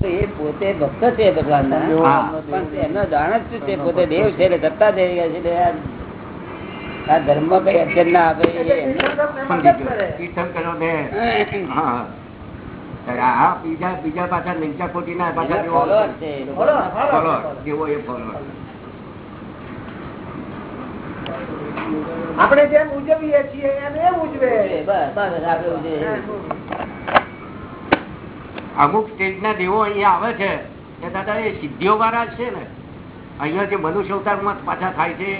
તો એ પોતે ભક્ત છે ભગવાન હા. પણ એમનો જાણ જ છે? પોતે દેવ છે એટલે દત્તા દેવી ગયા છે આ- આ ધર્મ કઈ અડચણ ના આપે બીજા બીજા પાછા ખોટી ના પાછા જેવો એ. આપણે જેમ ઉજવીએ છીએ એમ એ ઉજવે. બસ બસ આપણે જે અમુક સ્ટેજ ના દેવો અહીંયા આવે છે. એ દાદા એ સિદ્ધિઓ વાળા છે ને. અહીંયા જે મનુષ્ય અવતારમાં પાછા થાય છે.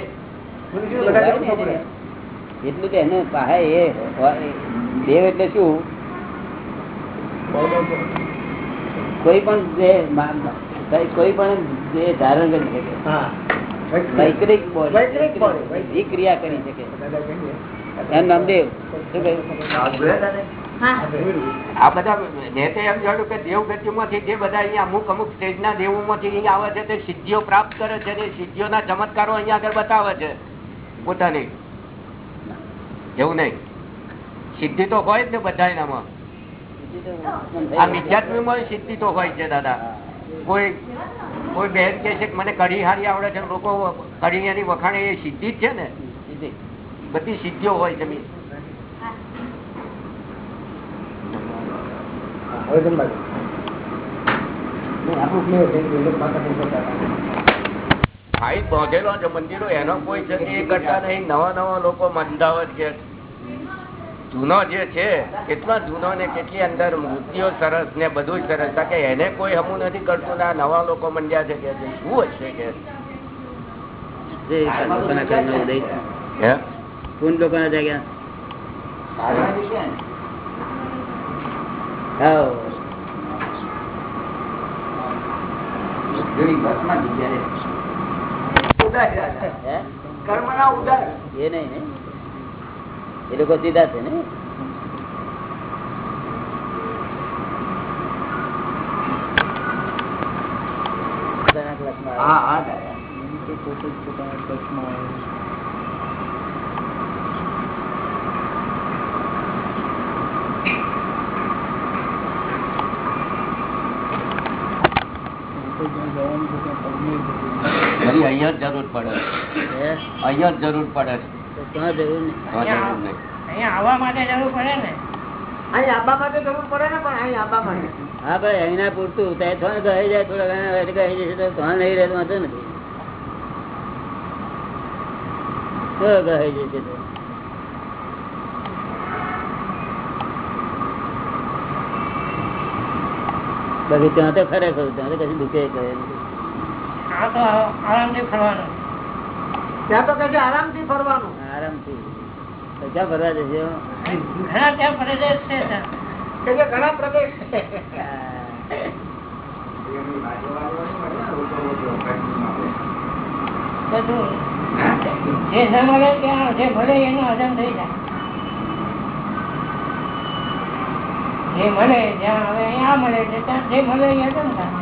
એટલું તો એને પાસે એ દેવ એટલે શું? કોઈ પણ જે કોઈ પણ જે ધારણ કરી શકે. વૈકરિક બોલે. વૈકરિક body, વૈકરિક ક્રિયા કરી શકે. એમ નામદેવ શું કહ્યું? આ બધા મેં તો એમ જોયું કે દેવગતિ માંથી જે બધા અહીંયા અમુક અમુક સ્ટેજ ના દેવો માંથી આવે છે તે સિદ્ધિઓ પ્રાપ્ત કરે છે તે સિદ્ધિઓના ચમત્કારો અહીંયા આગળ બતાવે છે. પોતાની. એવું નહીં. સિદ્ધિ તો હોય જ ને બધા એનામાં. આ મિથ્યાત્મીમાં સિદ્ધિ તો હોય છે, દાદા. કોઈ કોઈ બહેન કે છે કે મને કઢી હારી આવડે છે લોકો કઢી એની વખાણ એ સિદ્ધિ જ છે ને. બધી સિદ્ધિઓ હોય છે ફાઇટ બાંધેલો છે મંદિરો એનો કોઈ છે એ કરતા નહીં. નવા નવા લોકો મંદાવત કે જૂનો જે છે કેટલા જૂનો ને કેટલી અંદર મૂર્તિઓ સરસ ને બધું સરસ. કે એને કોઈ હમું નથી કરતું ને આ નવા લોકો મંડ્યા છે કે શું હશે કે? જે લોકોના કર્મનો ઉદય હે? કોણ લોકોના જાગ્યા હાવ. હે? કર્મના ઉદાર એ નહીં એ લોકો સીધા છે ને હા હા. વળી અહીંયા જ જરૂર પડે? અહીંયા જ જરૂર પડે તો ક્યાં જરૂર નહીં હા, જરૂર નહીં. અહીંયા આવવા માટે જરૂર પડે ને. અહીં આબા માટે જરૂર પડે ને પણ અહીં આબા માટે. હા ભાઈ અહીંના પૂરતું ત્યાં થોડા કહી જાય થોડા ઘણા કહી જશે તો ત્યાં નહીં રહેતું વાંધો નથી. તો કહી જશે તો. બાકી ત્યાં તો ખરેખર ત્યાં તો કશું દુખે કહે. આ તો આરામથી ફરવાનું. ત્યાં તો કે છે આરામથી ફરવાનું. આરામથી. તો ક્યાં ફરવા જશે ઘણા ત્યાં પ્રદેશ છે જે ઘણા પ્રદેશ છે. જે મળે ત્યાં જે મળે એનું હજમ થઈ જાય. જે મળે જ્યાં હવે અહીંયા મળે. છે ત્યાં જે મળે એ હજમ થાય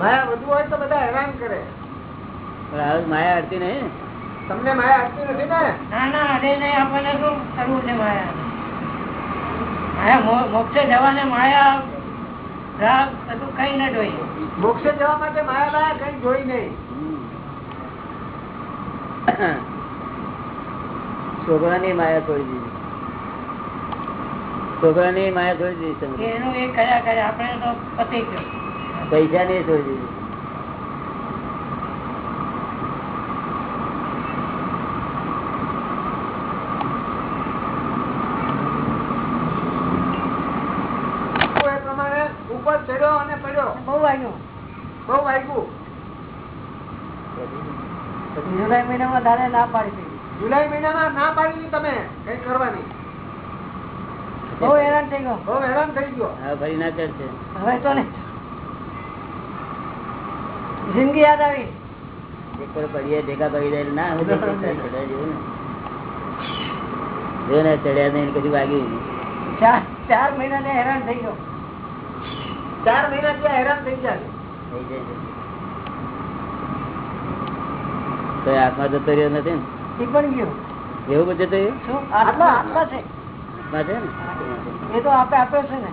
માયા વધુ હોય તો બધા હેરાન કરે. માયા અડતી નહીં. તમને માયા આપતી નથી ને? ના ના અરે નહીં આપણને શું કરવું છે માયા? માયા મોક્ષે જવાને માયા રાગ બધું કઈ ન જોઈએ. મોક્ષે જવા માટે માયા બાયા કઈ જોઈ નહીં. છોકરાની માયા છોડી દીધી. છોકરાની માયા છોડી દીધી એનું એ કયા કયા આપણે તો પતી ગયું. પૈસાની છોડી દીધી. ઉપર ચડ્યો અને પડ્યો. બહુ વાગ્યું. બહુ વાગ્યું. જુલાઈ મહિનામાં તારે ના પાડી દીધી. જુલાઈ મહિનામાં ના પાડી તમે. કઈ કરવાની. બહુ હેરાન થઈ ગયો. બહુ હેરાન થઈ ગયો. હવે ફરી ના કરશે. હવે તો ને જિંદગી યાદ આવી. પડીએ ભેગા ના જો ને. ચડ્યા નહીં ચાર મહિના ને હેરાન થઈ ગયો. ચાર મહિના ત્યાં હેરાન થઈ જાય. તો આત્મા જતો રહ્યો નથી ને? એ પણ ગયું. એવું બધું જતો રહ્યો? શું? આત્મા આત્મા છે. આત્મા છે ને? એ તો આપે આપ્યો છે ને.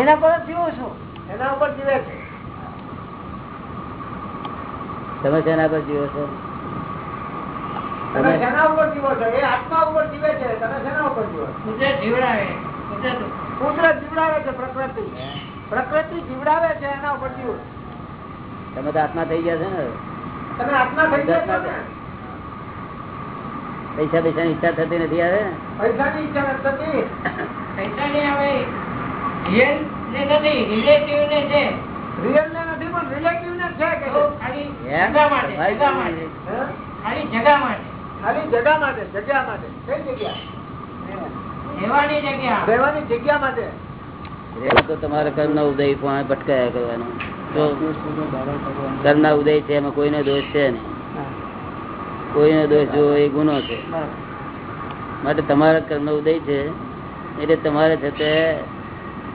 એના પર જીવો છો. એના ઉપર જીવે છે. તમે શેના પર જીવો છો? તમે તમે શેના ઉપર જીવો છો? એ આત્મા ઉપર જીવે છે. તમે શેના ઉપર જીવો છો? કુદરત જીવડાવે કુદરત. કુદરત જીવડાવે છે પ્રકૃતિ. પ્રકૃતિ જીવડાવે છે એના ઉપર જીવો તમે તો આત્મા થઈ ગયા છે ને તમે આત્મા થઈ ગયા છો પૈસા ની ઈચ્છા થતી નથી આવે પૈસાની ઈચ્છા નથી થતી. પૈસા ની આવે રિયલ ને નથી રિલેટિવ ને છે. રિયલ ને નથી પણ રિલેટિવ ને છે કે? જગા માટે ભાઈ જગા માટે હે? ખાલી જગા માટે. ખાલી જગા માટે જગ્યા માટે. કઈ જગ્યા? રહેવાની જગ્યા. માટે. રહેવું તો તમારા કર્મના ઉદય પણ ભટકાયા કરવાનો. કર્મ ના ઉદય છે એમાં કોઈનો દોષ છે નહીં. કોઈનો દોષ જો એ ગુનો છે. માટે તમારા કર્મનો ઉદય છે એટલે તમારે છે તે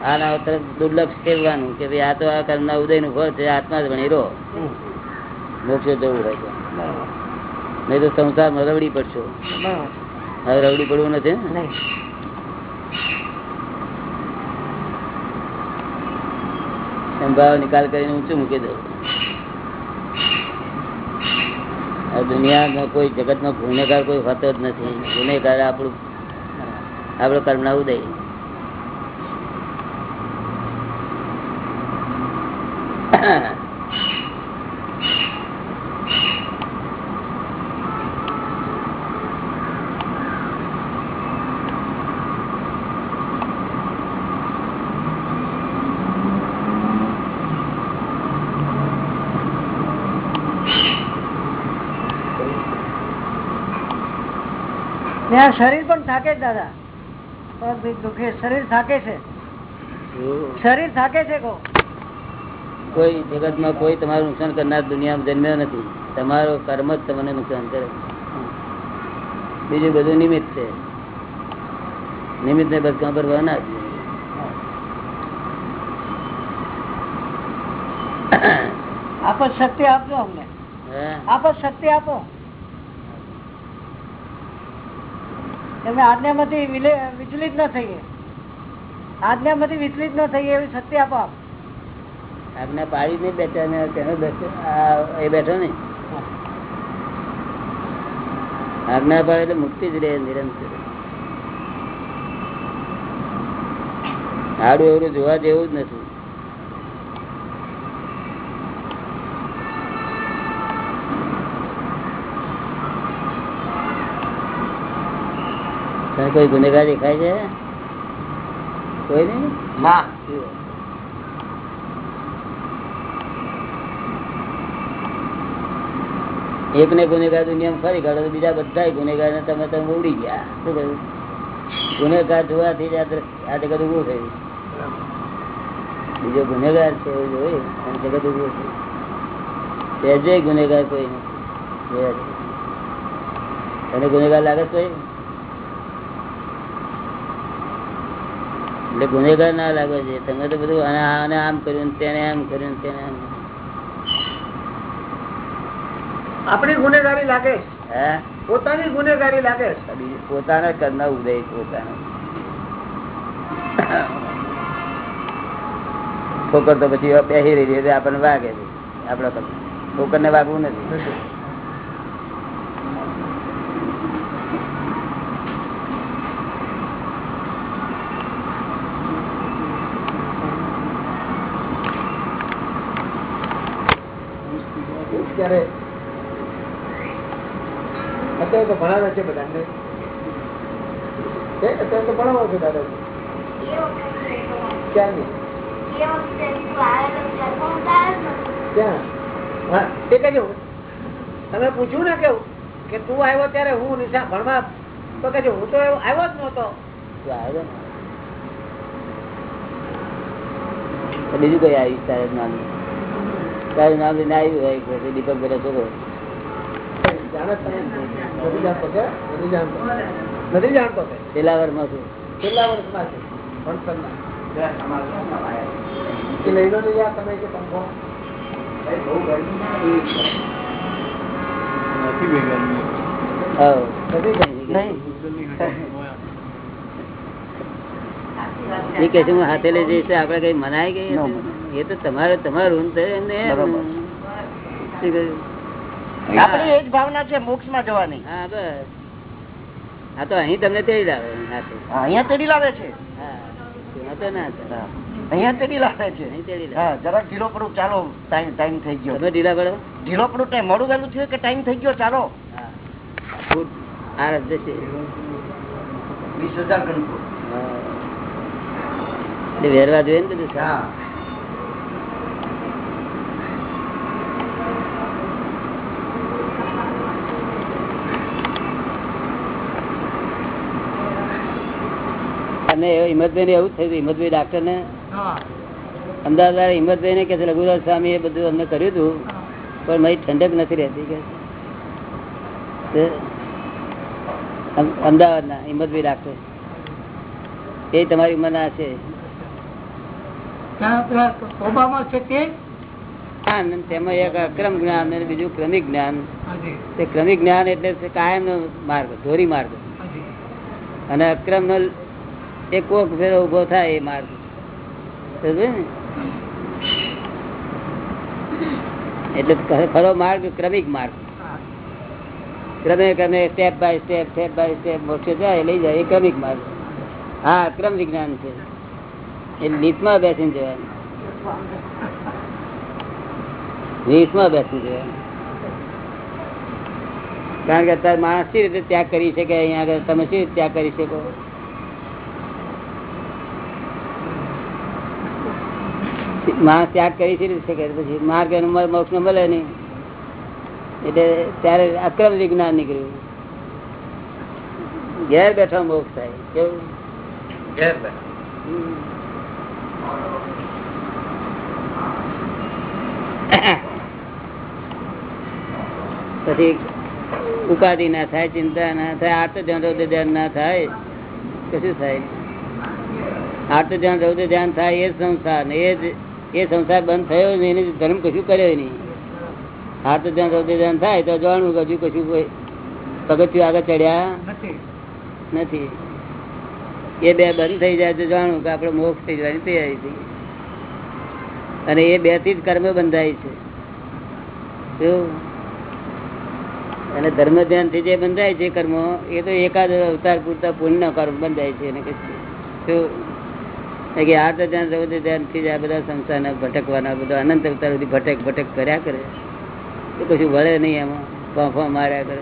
આના તરફ દુર્લક્ષ કરવાનું કે ભાઈ આ તો આ કર્મના ઉદયનું ફળ છે આત્મા જ ભણી રહો મોક્ષ જવું રહેશે નહીં તો સંસારમાં રવડી પડશો. હવે રવડી પડવું નથી? સંભાવ નિકાલ કરીને ઊંચું મૂકી દઉં? આ દુનિયામાં કોઈ જગતમાં ગુનેગાર કોઈ હોતો જ નથી. ગુનેગાર આપણું આપણો કર્મના ઉદય. ત્યાં શરીર પણ થાકે જ દાદા. દુખે શરીર થાકે છે. શરીર થાકે છે કહો કોઈ જગતમાં કોઈ તમારું નુકસાન કરનાર દુનિયામાં જન્મ્યો નથી. તમારો કર્મ જ તમને નુકસાન કરે. બીજું બધું નિમિત્ત છે. નિમિત્ત ને બસ પર ભરવા ના આપ જ શક્તિ આપજો અમને? આપ શક્તિ આપો. એમને આજ્ઞામાંથી વિચલિત ન થઈએ. આજ્ઞામાંથી વિચલિત ન થઈએ એવી શક્તિ આપો આપ. આજ્ઞા પાડી નહીં બેઠા ને તેનો એ બેઠો નહીં. આજ્ઞા પાડે એટલે મુક્તિ જ રહે નિરંતર. આડું એવડું જોવા જેવું જ નથી. તને કોઈ ગુનેગાર દેખાય છે? કોઈ નહીં? ના. એક ને ગુનેગાર દુનિયામાં ફરી કાઢો તો બીજા બધા ગુનેગાર ને તમે તમે ઉડી ગયા. શું કહ્યું ગુનેગાર જોવાથી આ જગત ઉભું થયું. બીજો ગુનેગાર છે એવું જોયું અને જગત ઉભું થયું. સહેજે ગુનેગાર કોઈ નથી. તને ગુનેગાર લાગે કોઈ? એટલે ગુનેગાર ના લાગે છે. તમે તો બધું આને આમ કર્યું તેને આમ કર્યું તેને આમ. આપણી ગુનેગારી લાગે પોતાની ગુનેગારી લાગે પોતાના કરના ઉદય પોતાનો. ઠોકર તો પછી બેસી રહી આપણને વાગે છે. આપણા ઠોકર ને વાગવું નથી ત્યારે અત્યારે તો ભણાવે છે બધાને અત્યારે તો ભણાવો છો દાદાજી ક્યાંની તમે પૂછ્યું ને કેવું? કે તું આવ્યો ત્યારે હું નિશા ભણવા? તો કહેજો હું તો આવ્યો જ નતો. બીજું કઈ આવી તારે નામ? તારું નામ લઈને આવ્યું દીપક ભાઈ છોકરો જાણે નથી જાણતો કે? નથી જાણતો. નથી જાણતો કે? પેલા વર્ષમાં છું છેલ્લા વર્ષમાં છે ભણતરના. એ લઈ લો ને યાર તમે કે પંખો હા નહીં. એ કે છે હાથે લઈ જઈશ આપડે કઈ મનાય ગઈ એ તો તમારે તમારું એમને એમ. બરોબર. શું કહ્યું? આપણી એ જ ભાવના છે મોક્ષમાં જવાની. હા બસ. હા તો અહીં તમને તેડી લાવે નાથે. અહીંયા તેડી લાવે છે. હા તો ના થાય. અહીંયા તેડી લાવે છે. જરાક ઢીલો પડું ચાલો ટાઈમ ટાઈમ થઈ ગયો. તમે ઢીલા પડો. ઢીલો પડું ટાઈમ મોડું વહેલું થયું કે ટાઈમ થઈ ગયો ચાલો. આ રસ્તે છે. વીસ હજાર વેરવા જોઈએ ને બધું અને હિંમતભાઈ ને એવું થયું હિંમતભાઈ ડાક્ટર ને અમદાવાદ હિંમતભાઈ ને કે લઘુરાજ સ્વામી એ બધું અમને કર્યું હતું પણ મારી ઠંડક નથી રહેતી કે. અમદાવાદના હિંમતભાઈ ડાક્ટર. એ તમારી ઉંમરના છે. તેમાં એક અક્રમ જ્ઞાન અને બીજું ક્રમિક જ્ઞાન. તે ક્રમિક જ્ઞાન એટલે કાયમ નો માર્ગ ધોરી માર્ગ. અને અક્રમ નો એક કોક ફેરો ઊભો થાય એ માર્ગ. એટલે ખરો માર્ગ ક્રમિક માર્ગ. ક્રમે ક્રમે step by step step by step મોક્ષે જાય, લઈ જાય, એ ક્રમિક માર્ગ. હા, ક્રમ વિજ્ઞાન છે. એ લીસમાં બેસીને જવાનું. લીસમાં બેસીને જવાનું. કારણ કે અત્યારે માણસ સી રીતે ત્યાગ કરી શકે? અહીંયા આગળ તમે રીતે ત્યાગ કરી શકો? માણસ ત્યાગ કરી શકે પછી માર્ગ મોક્ષ ને મળે નહીં. એટલે ત્યારે અક્રમ વિજ્ઞાન નીકળ્યું. ઘેર બેઠો મોક્ષ થાય. કેવું? ઘેર પછી ઉપાધિ ના થાય ચિંતા ના થાય આટલું ધ્યાન રૌદ્ર ધ્યાન ના થાય કશું થાય? આટલું ધ્યાન રૌદ્ર ધ્યાન થાય એ સંસાર ને એ જ એ સંસાર બંધ થયો નહીં એને ધર્મ કશું કર્યો નહીં. આર્ત ધ્યાન સૌથી ધ્યાન થાય તો જાણવું કે હજુ કશું કોઈ પગથિયું આગળ ચડ્યા નથી. એ બે બંધ થઈ જાય તો જાણવું કે આપણે મોક્ષ થઈ જવાની તૈયારી થઈ અને એ બેથી જ કર્મ બંધાય છે. અને ધર્મ ધ્યાનથી જે બંધાય છે કર્મો એ તો એકાદ અવતાર પૂરતા પુણ્ય કર્મ બંધાય છે એને કશું કે આ તો ધ્યાન રૌદ્ર ધ્યાનથી જ આ બધા સંસારના ભટકવાના બધા અનંત અવતાર સુધી ભટક ભટક કર્યા કરે. તો કશું વળે નહીં એમાં. ફાંફા માર્યા કરે.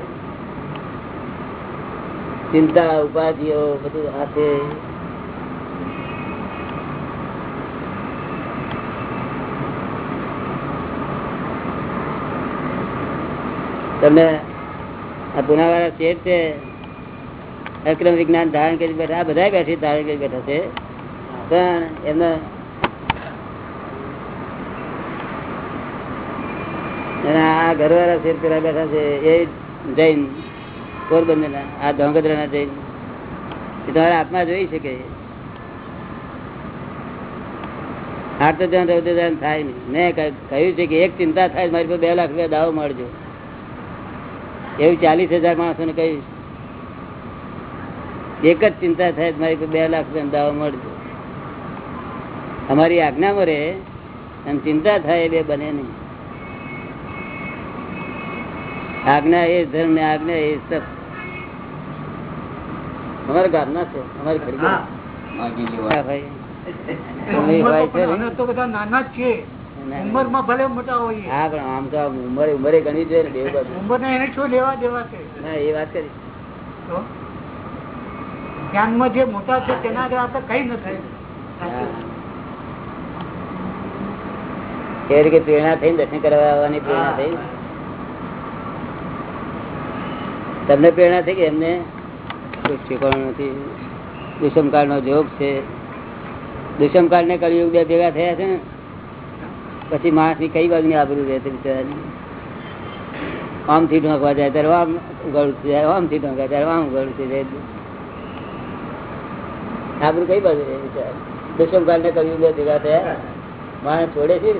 ચિંતા, ઉપાધિઓ, બધું હાથે. તમને આ પુનાવાળા શેઠ છે, અક્રમ વિજ્ઞાન ધારણ કરી બેઠા, આ બધા બેઠી ધારણ કરી બેઠા છે. પણ એમને આ ઘરવાળા છે, એ જૈન આ ધોંગધ્રા ના જૈન તમારા હાથમાં જોઈ શકે. આર્ત ધ્યાન થાય મેં કહ્યું છે કે એક ચિંતા થાય, મારી પર બે લાખ રૂપિયા દાવો મળજો. એવું ચાલીસ હજાર માણસોને કહીશ એક જ ચિંતા થાય, મારી પર બે લાખ રૂપિયા દાવો મળજો. અમારી આજ્ઞામાં રહે અને ચિંતા થાય બે બને નહીં આજ્ઞા એ ધર્મ ને આજ્ઞા એ સત. અમારા ગામના છે અમારી ખરી ને? જ છે ઉંમરમાં ભલે મોટા હોઈએ. હા પણ આમ તો ઉંમરે ઉંમરે ગણી જોઈએ ને દેવ બાજુ. ઉંમર ને એને શું લેવા દેવા છે? ના એ વાત કરી. તો? જ્ઞાનમાં જે મોટા છે તેના આપણે કઈ નથી હા. કેવી રીતે પ્રેરણા થઈ દર્શન કરવા આવવાની પ્રેરણા થઈ? તમને પ્રેરણા થઈ કે એમને? નથી. દુષ્મકાળ નો જોગ છે. દુષ્મકાળ ને કળિયુગ બે ભેગા થયા છે ને પછી માણસની કઈ બાજુ ની આબરૂ રહેતી બિચારાની? આમ થી ઢોંકવા જાય ત્યારે આમ ઉગાડું થઈ જાય આમ થી ઢોંકવા ત્યારે આમ ઉગાડું થઈ જાય. આબરું કઈ બાજુ રહે બિચારા દુષ્મકાળ ને કળિયુગ બે ભેગા થયા. માણસ છોડે છે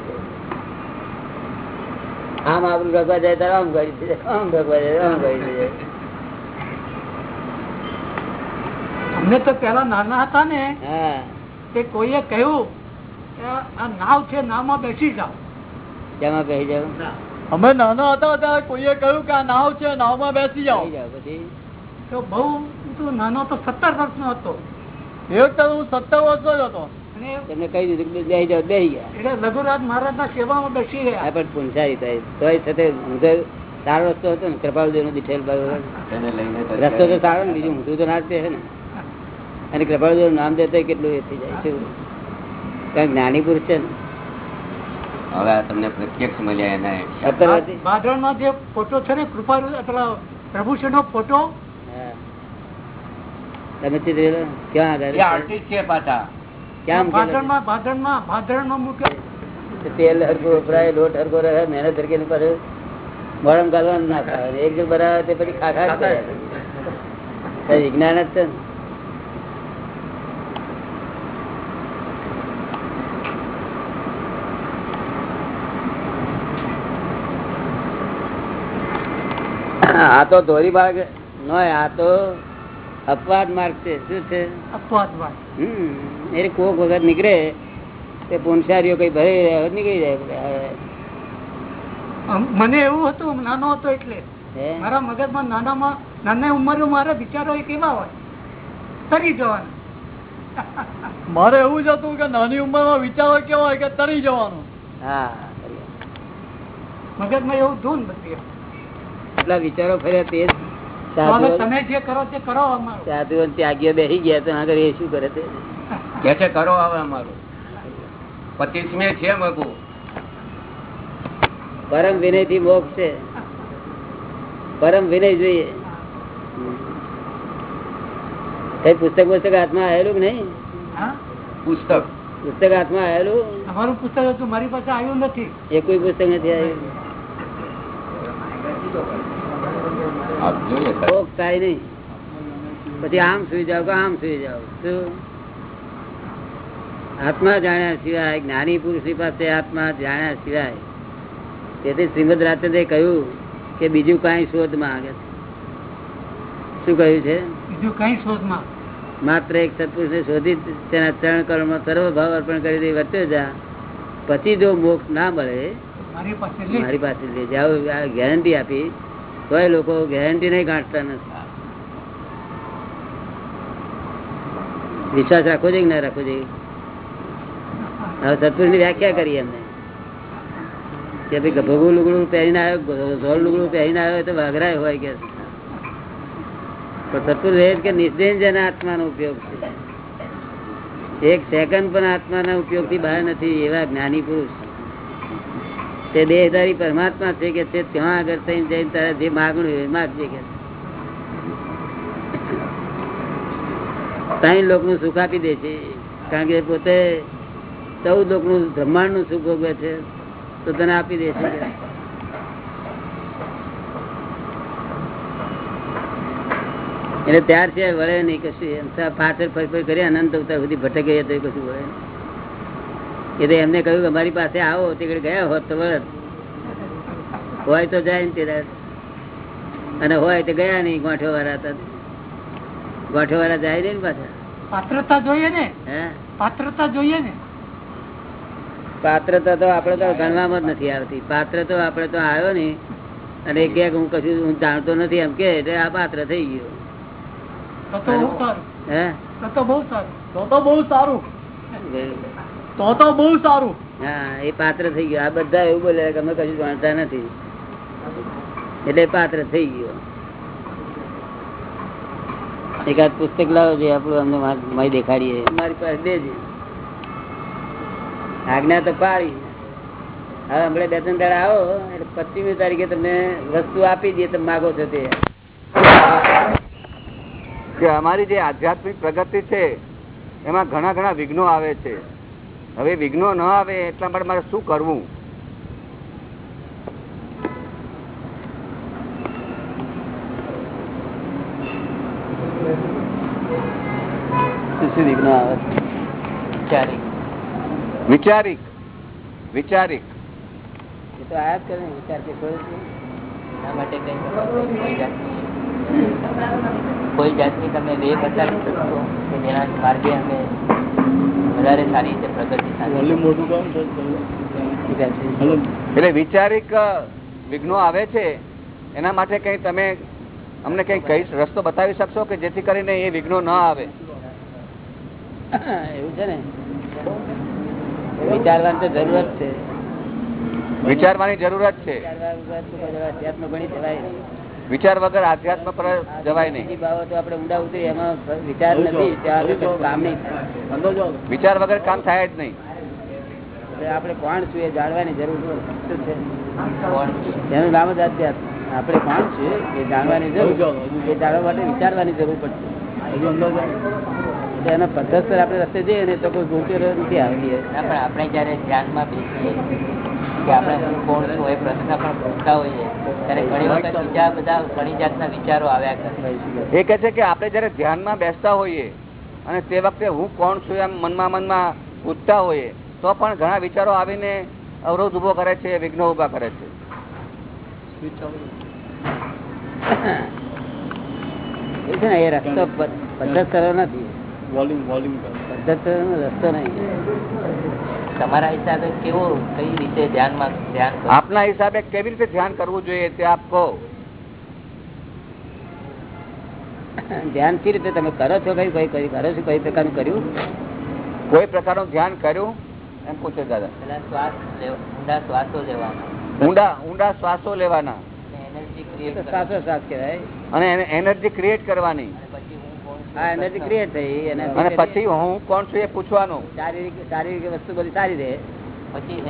આમ આપણું ભગવા જાય ત્યારે આમ કરી દીધે આમ ભગવા જાય આમ કરી દીધે અમને તો પેલા નાના હતા ને તે કોઈએ કહ્યું આ નાવ છે નાવમાં બેસી જાઓ. તેમાં બેસી જાઓ? અમે નાના હતા ત્યારે કોઈએ કહ્યું કે આ નાવ છે નાવમાં બેસી જાઓ. પછી? તો બહુ તો નાનો તો સત્તર વર્ષનો હતો. એક તો હું સત્તર વર્ષનો જ હતો. અને કહી દીધું બે જાવ બેસી ગયા. એટલે લઘુરાજ મહારાજના સેવામાં બેસી ગયા. પણ પૂંછાઈ થાય. તોય છતાં સારો રસ્તો હતો ને કૃપાળુદેવ નો. તો રસ્તો તો સારો ને બીજું ઊંધું તો ના જ છે ને. અને કૃપાળુદેવ નામ દેતા કેટલું એ થઈ જાય છે. કારણ જ્ઞાની પુરુષ છે ને. હવે આ તમને પ્રત્યક્ષ મળ્યા એના વર્ષથી જે ફોટો છે ને કૃપા પ્રભુષણ પ્રભુશ્રીનો ફોટો. તમે ક્યાં આર્ટિસ્ટ છે પાછા. તેલ હરકો વપરાય લોટ હરકો રહે મહેનત હરકી પર મોડમ ગાલવાનું ના ખાવે એક જણ બરાબર તે પછી ખાખા જ વિજ્ઞાન જ છે આ તો ધોરી ભાગ નો આ તો અપવાદ માર્ગ છે. શું છે? અપવાદમાં હમ. એ કોક વખત નીકળે તે પોનસારીઓ કઈ ભરે નીકળી જાય મને એવું હતું નાનો હતો એટલે. મારા મગજમાં નાનામાં નાના ઉંમરે મારા વિચારો એ કેવા હોય? તરી જવાના. મારે એવું જ હતું કે નાની ઉંમરમાં વિચારો કેવો હોય કે તરી જવાનું. હા. મગજમાં એવું ધૂન બધી એટલા વિચારો ફર્યા તે જ તો હવે સાધુઓ તમે જે કરો તે કરો અમારું. સાધુઓ ત્યાગીઓ બેસી ગયા તો આગળ એ શું કરે કે છે કરો હવે અમારું. પચીસમે છે મગું. પરમ વિનયથી મોક્ષ છે. પરમ વિનય જોઈએ. કઈ પુસ્તક પુસ્તક હાથમાં આવેલું કે નહીં? હા? પુસ્તક. પુસ્તક હાથમાં આવેલું? અમારું પુસ્તક હતું મારી પાસે આવ્યું નથી. એ કોઈ પુસ્તક નથી આવ્યું? થાય નહીં. પછી આમ સુઈ જાવ કે આમ સુઈ જાવ શું? આત્મા જાણ્યા સિવાય જ્ઞાની પુરુષની પાસે આત્મા જાણ્યા સિવાય. તેથી શ્રીમદ રાજચંદ્રે કહ્યું કે બીજું કઈ શોધ માંગે છે. શું કહ્યું છે? બીજું કઈ શોધમાં માત્ર એક સત્પુરુષને શોધી તેના ચરણ કર્મ સર્વ ભાવ અર્પણ કરી દે વર્ત્યો જા. પછી જો મોક્ષ ના મળે મારી પાસે લે. આ ગેરંટી આપી. તોય લોકો ગેરંટી નહીં ગાંઠતા નથી. વિશ્વાસ રાખવો જોઈએ ના રાખવો જોઈએ? હવે સત્પુરુષની વ્યાખ્યા કરી એમને. કે ભાઈ ભગવું લુગડું પહેરીને આવ્યો ઝોળ લુગડું પહેરીને આવ્યો તો વાઘરાય હોય કે સત્પુરુષ એ કે જેના આત્માનો ઉપયોગ છે. એક સેકન્ડ પણ આત્માના ઉપયોગથી બહાર નથી એવા જ્ઞાની પુરુષ. તે દેહધારી પરમાત્મા છે કે તે ત્યાં આગળ થઈને જઈને તારે જે માગણું એ માગજે કે. ત્રણ લોકનું સુખ આપી દે છે. કારણ કે પોતે ચૌદ લોકનું બ્રહ્માંડનું સુખ ભોગવે છે. તો તને આપી દે છે એટલે ત્યાર છે, વળે નહીં કશું. પાછળ ફરી ફરી કરી અનંત અવતાર સુધી ભટકે તો કશું વળે નહીં. એ તો એમને કહ્યું કે અમારી પાસે આવો તે ગયા હોત તો વળત હોય તો જાય ને તે અને હોય તો ગયા નહીં ગોઠો વાળા હતા. ગોઠો વાળા જાય નહીં ને પાછા. પાત્રતા જોઈએ ને? પાત્રતા જોઈએ ને? પાત્રતા તો આપડે તો ગણવામાં જ નથી આવતી. પાત્ર તો આપડે તો આવ્યો ને અને એ કે હું કશું હું જાણતો નથી એમ કે એટલે આ પાત્ર થઈ ગયો. તો તો બહુ સારું. હે તો તો બહુ સારું. તો તો બહુ સારું. તો તો બહુ સારું. હા એ પાત્ર થઈ ગયો. આ બધા એવું બોલે કે અમે કશું જાણતા નથી. એટલે પાત્ર થઈ ગયો. એકાદ પુસ્તક લાવો જે આપણું અમને મારી દેખાડીએ. મારી પાસે દેજે આજ્ઞા તો પાડી હવે હમણાં બે ત્રણ દાડા આવો એટલે પચીસમી તારીખે તમને વસ્તુ આપી દઈએ તમે માગો છો તે. કે અમારી જે આધ્યાત્મિક પ્રગતિ છે એમાં ઘણા ઘણા વિઘ્નો આવે છે. હવે વિઘ્નો ન આવે એટલા માટે મારે શું કરવું? શું શું વિઘ્નો આવે? ચારી વિચારિક. વિચારિક. એ તો આયા જ કરે ને વિચાર કે છોડે છે? એના માટે કઈ કોઈ જાતની કોઈ જાતની તમે બે બતાવી શકશો કે જેના માર્ગે અમે વધારે સારી છે પ્રગતિ એટલે વિચારિક વિઘ્નો આવે છે એના માટે કઈ તમે અમને કઈ કઈ રસ્તો બતાવી શકશો કે જેથી કરીને એ વિઘ્નો ન આવે? એવું છે ને. વિચારવાની તો જરૂરત છે. વિચારવાની જરૂરત છે. વિચાર વગર આધ્યાત્મ પર જવાય નહીં. બાબતો આપણે ઊંડા ઉતરી એમાં વિચાર નથી ત્યાં કામ નહીં વિચાર વગર કામ થાય જ નહીં. આપણે કોણ છું એ જાણવાની જરૂર છે. છે એનું નામ જ આધ્યાત્મ. આપણે કોણ છીએ એ જાણવાની જરૂર. એ જાણવા માટે વિચારવાની જરૂર પડશે. એના પદ્ધતસર આપણે રસ્તે જઈએ ને તો કોઈ ગોચર નથી આવતી. પણ આપણે જયારે ધ્યાનમાં બેસીએ કે આપણે હું કોણ છું એ પ્રશ્ન પણ પૂછતા હોઈએ. ત્યારે ઘણી વખત બીજા બધા ઘણી જાતના વિચારો આવ્યા કરે. એ કહે છે કે આપણે જયારે ધ્યાનમાં બેસતા હોઈએ અને તે વખતે હું કોણ છું એમ મનમાં મનમાં પૂછતા હોઈએ તો પણ ઘણા વિચારો આવીને અવરોધ ઊભો કરે છે વિઘ્નો ઊભા કરે છે. એ ને એ રસ્તો પ- પદ્ધતસર નથી. પદ્ધતસર રસ્તો નહીં. તમારા હિસાબે કેવો કઈ રીતે ધ્યાનમાં ધ્યાન આપના હિસાબે કેવી રીતે ધ્યાન કરવું જોઈએ તે આપ કહો. ધ્યાન કઈ રીતે તમે કરો છો કઈ કઈ કઈ કરો છો કઈ પ્રકારનું કર્યું? કોઈ પ્રકારનું ધ્યાન કર્યું? એમ પૂછે દાદા. પેલા શ્વાસ લેવા ઊંડા શ્વાસો લેવાના. ઊંડા ઊંડા શ્વાસો લેવાના. એનર્જી ક્રિએટ શ્વાસો શ્વાસ કહેવાય. અને એનર્જી ક્રિએટ કરવાની. એનર્જી ક્રિએટ થઈ અને પછી હું કોણ છું એ પૂછવાનું? શારીરિક શારીરિક વસ્તુ બધી સારી રહે. પછી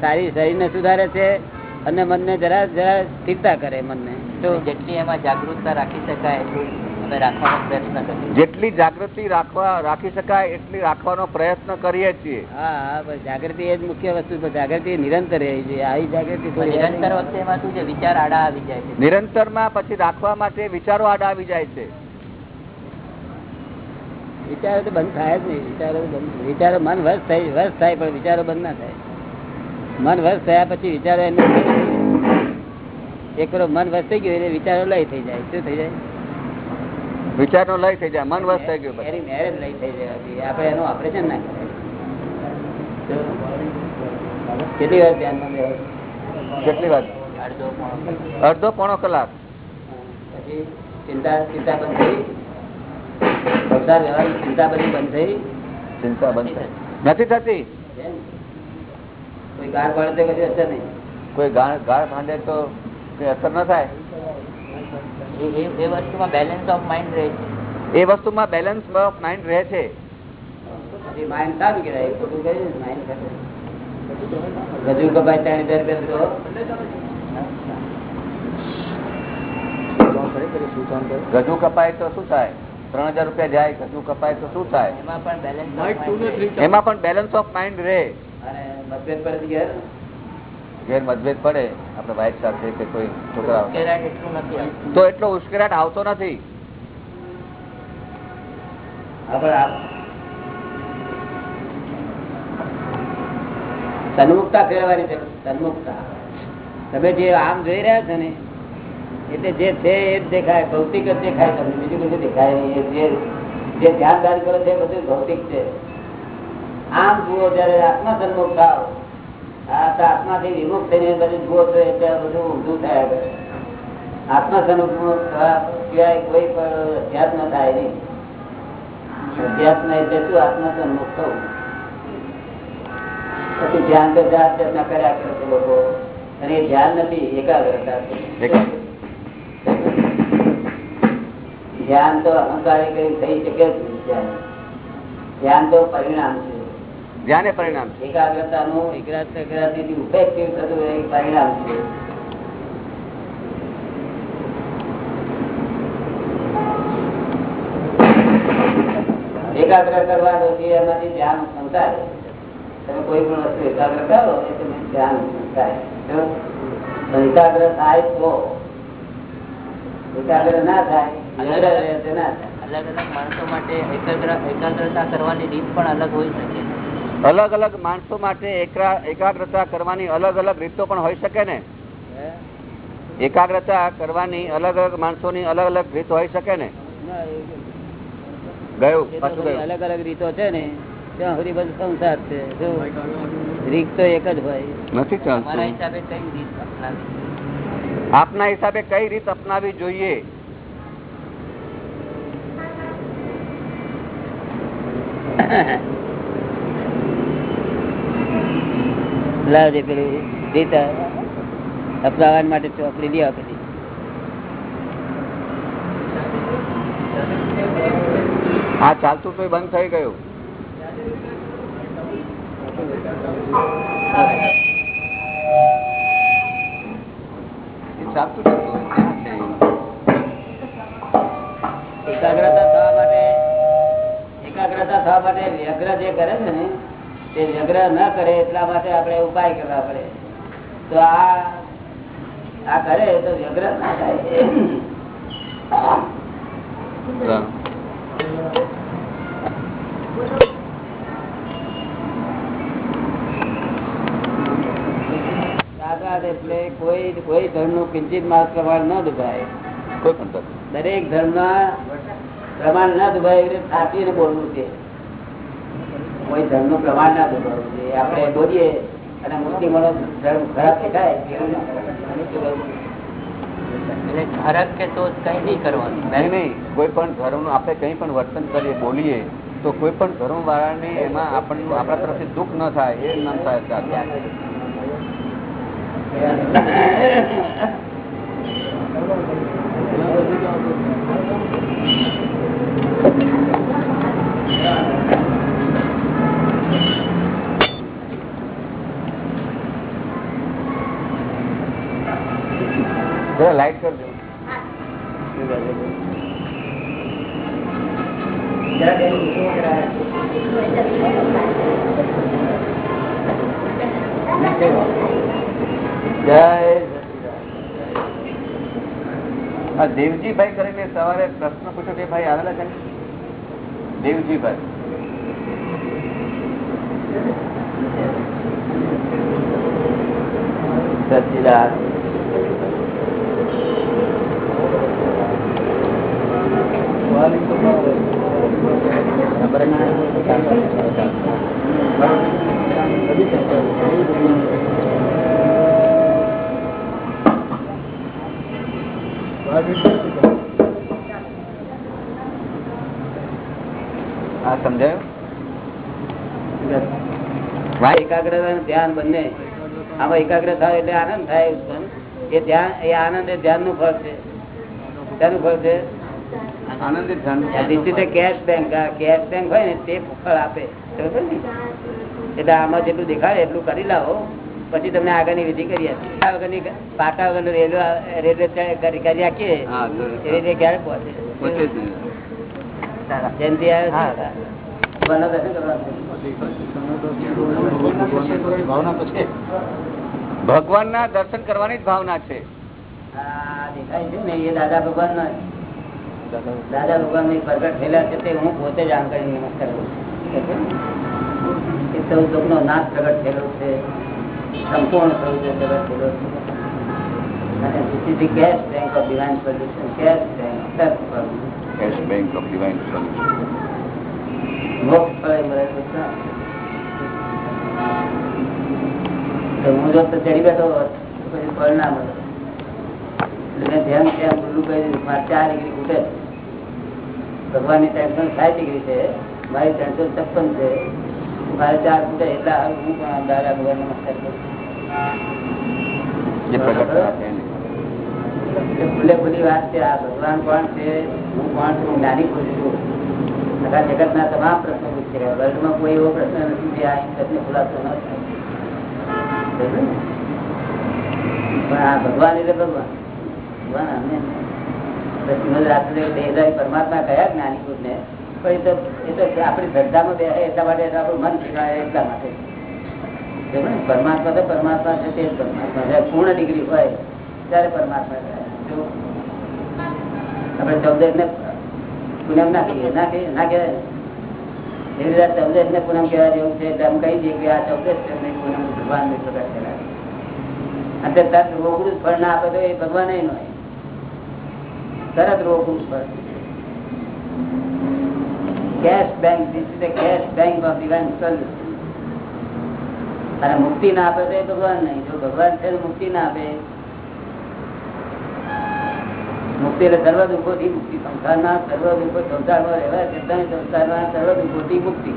સારી શરીરને સુધારે છે અને મનને જરા જરા સ્થિરતા કરે મનને. તો જેટલી એમાં જાગૃતતા રાખી શકાય એટલું રાખવાનો પ્રયત્ન કરીએ. જેટલી જાગૃતિ રાખવા રાખી શકાય એટલી રાખવાનો પ્રયત્ન કરીએ છીએ. હા હા જાગૃતિ એ જ મુખ્ય વસ્તુ છે. જાગૃતિ નિરંતર રહી છે આવી જાગૃતિ નિરંતર વખતે એમાં શું છે? વિચાર આડા આવી જાય છે. નિરંતરમાં પછી રાખવા માટે વિચારો આડા આવી જાય છે. વિચારો તો બંધ થાય જ નહીં. વિચારો બંધ વિચારો મન વશ થાય વશ થાય પણ વિચારો બંધ ના થાય. મન વશ થયા પછી વિચારો એનો એક મન વશ થઈ ગયું એટલે વિચારો લય થઈ જાય. શું થઈ જાય? વિચારનો લય થઈ જાય. મન વશ થઈ ગયું એની મેરેજ લય થઈ જાય આપણે એનું ઓપરેશન ના કરાય. કેટલી વાર ધ્યાનમાં બેસો? કેટલી વાર? અડધો પોણો કલાક. પછી ચિંતા ચિંતા બંધ થઈ. સંસાર વ્યવહારની ચિંતા બધી બંધ થઈ. ચિંતા બંધ થઈ. નથી થતી? કોઈ ગાળ પડે તો કદી અસર નહીં. કોઈ ગાળ ગાળ ભાંડે તો કઈ અસર ન થાય? એ- વસ્તુમાં બેલેન્સ ઓફ માઇન્ડ રહે છે. એ વસ્તુમાં બેલેન્સ ઓફ માઇન્ડ રહે છે. માઇન્ડ સારું કહેવાય? ખોટું કહ્યું માઇન્ડ કરે કપાય ત્રણ હજાર રૂપિયા તો ગજુ કપાય તો શું થાય? ત્રણ હજાર રૂપિયા જાય કશું કપાય તો શું થાય? એમાં પણ બેલેન્સ ઓફ માઇન્ડ થ્રી એમાં પણ બેલેન્સ ઓફ માઇન્ડ રહે. ઘેર? મતભેદ પડે. આપડે વાઇફ સાથે કે કોઈ છોકરા. તો એટલો ઉશ્કેરાટ આવતો નથી. સન્મુખતા ફેરવાની છે સન્મુખતા તમે જે આમ જોઈ રહ્યા છો ને એટલે જે છે એ જ દેખાય, ભૌતિક જ દેખાય, તમને બીજું બધું દેખાય નહીં જે જે ધ્યાન દાન કરો છે બધું ભૌતિક છે. આમ જુઓ જયારે આત્મા સન્મુખ થાવ આત્માથી વિમુખ થઈને બધું જુઓ છો એટલે બધું ઊંધું થયા આત્મા સન્મુખ સિવાય કોઈ પણ અધ્યાત્મ થાય નહીં. અધ્યાત્મ એટલે શું? આત્મા સન્મુખ થવું. પછી ધ્યાન તો જાત જાતના કર્યા કરે લોકો. અને એ ધ્યાન નથી એકાગ્રતા. ધ્યાન તો અહંકારી કઈ થઈ શકે ધ્યાન ધ્યાન તો પરિણામ છે. ધ્યાને પરિણામ છે. એકાગ્રતાનું એકાગ્રતાથી ઇફેક્ટિવ થતું એ પરિણામ છે. એકાગ્ર કરવા દો કે એમાંથી ધ્યાન સંતાય. તમે કોઈ પણ વસ્તુ એકાગ્ર કરો ધ્યાન ઉત્પન્ન થાય જો? પણ એકાગ્ર થાય તો એકાગ્ર ના થાય અલગ અલગ- ના? માણસો માટે એકાગ્રતા કરવાની અલગ અલગ અલગ માણસો માટે એકરા- એકાગ્રતા કરવાની અલગ અલગ રીતો પણ હોઈ શકે ને? એકાગ્રતા કરવાની અલગ અલગ માણસોની અલગ અલગ રીત હોઈ શકે ને? ગયું? અલગ અલગ રીતો છે ને. ત્યાં સંસાર છે. રીત તો એક જ હોય. નથી ચાલતું. આપના હિસાબે કઈ રીત અપનાવી જોઈએ? લાવજે પેલું રીત અપનાવવા માટે ચોપડી લઈ આપી હા ચાલતું તો બંધ થઈ ગયું ચાલતું? એકાગ્રતા થવા માટે થવા માટે વ્યગ્ર જે કરે છે ને તે વ્યગ્ર ન કરે એટલા માટે આપણે ઉપાય કરવા પડે. તો આ આ કરે તો વ્યગ્ર ના થાય. એટલે કોઈ કોઈ ધર્મનું કિંચિત માત્ર પ્રમાણ ન દુભાય. કોઈ પણ દરેક ધર્મ ના પ્રમાણ ના દુભાય એટલે રીતે સાચવીને બોલવું છે. કોઈ ધર્મનું પ્રમાણ ના છે આપણે બોલીએ અને મુસ્લિમો ધર્મ ખરાબ દેખાય કે તો કઈ નહીં કરવાનું. નહીં નહીં. કોઈ પણ ધર્મનું આપણે કઈ પણ વર્તન કરીએ બોલીએ તો કોઈ પણ ધર્મ વાળાને એમાં આપણને આપણા તરફથી દુઃખ ન થાય એ નામ. જરા લાઈટ કરજો દેવજીભાઈ કરીને સવારે પ્રશ્ન પૂછો કે ભાઈ આવેલા છે? દેવજીભાઈ. સચિદાન હા સમજાયું એકાગ્રતા અને ધ્યાન બંને. આમાં એકાગ્ર થાય એટલે આનંદ થાય એ ધ્યાન એ આનંદ એ ધ્યાનનું ફળ છે? ત્યાંનું ફળ છે. હોય ને તે ફળ આપે. એટલે આમાં જેટલું દેખાડે એટલું કરી લાવો. પછી તમને આગળની વિધિ કરી આપીએ. પાટા વગરનું રેલવે રેલવે કરી આપીએ. એ રીતે ક્યારે પહોંચે? આવે છે ના દર્શન કરવાના. જ ભાવના છે ને દાદા ભગવાન દાદા ભગવાનની પ્રગટ થયેલા છે તે હું પોતે જ આમ કરીને નમસ્કાર કરું છું. સૌ દુઃખનો નાશ પ્રગટ થયેલો છે સંપૂર્ણ સૌ પ્રગટ થયેલો છે અને bank. Cash bank of divine solution મોક્ષ ફળે મળે બધા. તો હું જો ચડી બેઠો હોત તો પછી ફળ ના મળે. એટલે ધ્યાન છે ખુલ્લું કહી મારે ચાર ડિગ્રી ઉઠે. ભગવાનની ટેન્શન સાત ડિગ્રી છે મારી ટેન્શન છપ્પન છે. મારે ચાર ખૂટે એટલા હું પણ આમ દાદા ભગવાન નમસ્કાર કરું ખુલ્લે ખુલ્લી વાત છે આ ભગવાન કોણ છે હું કોણ છું હું જ્ઞાની પુરુષ છું. આખા જગતના તમામ પ્રશ્નો પૂછી રહ્યા વર્લ્ડમાં કોઈ એવો પ્રશ્ન નથી જે આ જગતને ખુલાસો? પણ આ ભગવાન એટલે ભગવાન. ભગવાન અમને પરમાત્મા કયા જ્ઞાની ને પણ એ તો એ તો આપણી શ્રદ્ધામાં બે એટલા માટે આપણું મન શીખાય એટલા માટે. પરમાત્મા તો પરમાત્મા છે તે પરમાત્મા પૂર્ણ ડિગ્રી હોય, ત્યારે પરમાત્મા આપણે ચૌદ ને પૂનમ ના ના કહીએ, ના કહેવાય. પૂનમ કહેવા જેવું છે. એટલે એમ કહી દઈએ કે આ ચૌદશ છે પૂનમ ભગવાન ને થયેલા અને તરત રોગનું ફળ ના આપે તો એ ભગવાન નો તરત રોગનું ફળ. Cash bank cash bank of divine અને મુક્તિ ના આપે તો ભગવાન નહીં. જો ભગવાન છે મુક્તિ ના આપે. મુક્તિ એટલે સર્વ દુઃખો થી મુક્તિ. સંસારના સર્વ દુઃખો સંસારમાં રહેવા છતાં સંસારના સર્વ દુઃખો થી મુક્તિ.